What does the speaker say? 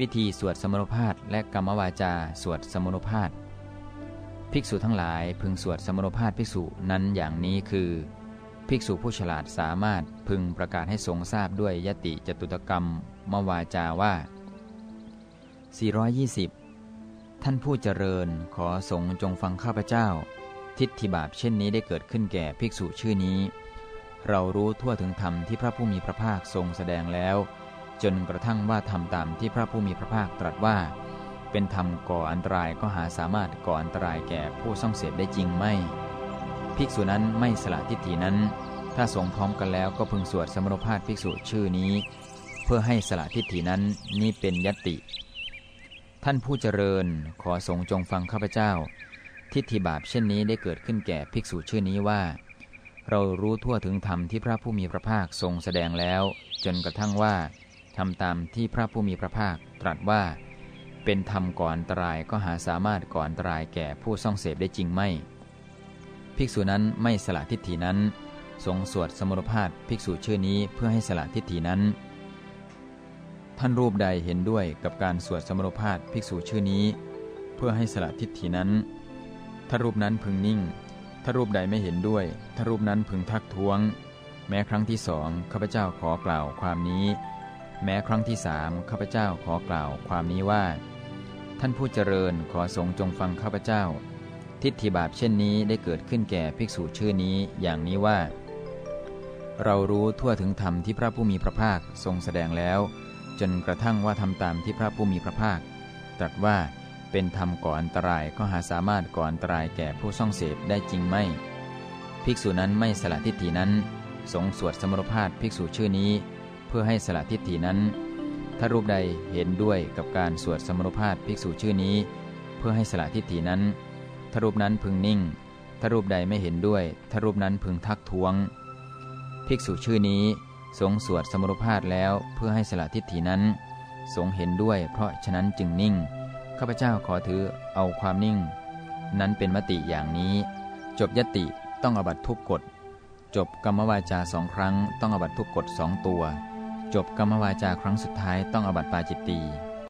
วิธีสวดสมโนภาสและกรรมวาจาสวดสมโนภาสภิกษุทั้งหลายพึงสวดสมโนภาสภิกษุนั้นอย่างนี้คือ ภิกษุผู้ฉลาดสามารถพึงประกาศให้ทรงทราบด้วยยติจตุตกรรมมวาจาว่า 420 ท่านผู้เจริญขอสงจงฟังข้าพเจ้า ทิฏฐิบาปเช่นนี้ได้เกิดขึ้นแก่ภิกษุชื่อนี้ เรารู้ทั่วถึงธรรมที่พระผู้มีพระภาคทรงแสดงแล้ว จนกระทั่งว่าทำตามที่พระผู้มีพระภาคตรัสว่า เป็นธรรมก่ออันตรายก็หาสามารถก่ออันตรายแก่ผู้ส่องเสพได้จริงไม่ ภิกษุนั้นไม่สละทิฏฐินั้น ถ้าสงพร้อมกันแล้วก็พึงสวดสมโนภาสภิกษุชื่อนี้ เพื่อให้สละทิฏฐินั้นนี่เป็นยติ ท่านผู้เจริญขอสงจงฟังข้าพเจ้า ทิฏฐิบาปเช่นนี้ได้เกิดขึ้นแก่ภิกษุชื่อนี้ว่าเรารู้ทั่วถึงธรรมที่พระผู้มีพระภาคทรงแสดงแล้ว จนกระทั่งว่า ทำตามที่พระผู้มีพระภาคตรัสว่า เป็นธรรมก่อนตรายก็หาสามารถก่อนตรายแก่ผู้ส่องเสพได้จริงไม่ ภิกษุนั้นไม่สละทิฏฐินั้นทรงสวดสมุรภาพภิกษุชื่อนี้เพื่อให้สละทิฏฐินั้น ท่านรูปใดเห็นด้วยกับการสวดสมุรภาพภิกษุชื่อนี้ เพื่อให้สละทิฏฐินั้น ถ้ารูปนั้นพึงนิ่ง ถ้ารูปใดไม่เห็นด้วย ถ้ารูปนั้นพึงทักท้วง แม้ครั้งที่สองข้าพเจ้าขอกล่าวความนี้ แม้ครั้งที่สามข้าพเจ้าขอกล่าวความนี้ว่า ท่านผู้เจริญขอสงจงฟังข้าพเจ้า ทิฏฐิบาปเช่นนี้ได้เกิดขึ้นแก่ภิกษุชื่อนี้อย่างนี้ว่า เรารู้ทั่วถึงธรรมที่พระผู้มีพระภาคทรงแสดงแล้ว จนกระทั่งว่าทำตามที่พระผู้มีพระภาค ตรัสว่าเป็นธรรมก่ออันตรายก็หาสามารถก่ออันตรายแก่ผู้ส่องเสพได้จริงไหมภิกษุนั้นไม่สละทิฏฐินั้น สงสวดสมรภาพภิกษุชื่อนี้ เพื่อให้สละทิฏฐินั้น ถ้ารูปใดเห็นด้วยกับการสวดสมรภาพภิกษุชื่อนี้ เพื่อให้สละทิฏฐินั้น ถ้ารูปนั้นพึงนิ่ง ถ้ารูปใดไม่เห็นด้วย ถ้ารูปนั้นพึงทักท้วง ภิกษุชื่อนี้สงสวดสมรภาพแล้วเพื่อให้สละทิฏฐินั้นสงเห็นด้วย เพราะฉะนั้นจึงนิ่ง ข้าพเจ้าขอถือเอาความนิ่ง นั้นเป็นมติอย่างนี้ จบยติต้องอบัตทุกกฎ จบกรรมวาจาสองครั้ง ต้องอบัตทุกกฎสองตัว จบกรรมวาจาครั้งสุดท้ายต้องอบัตปาจิตตี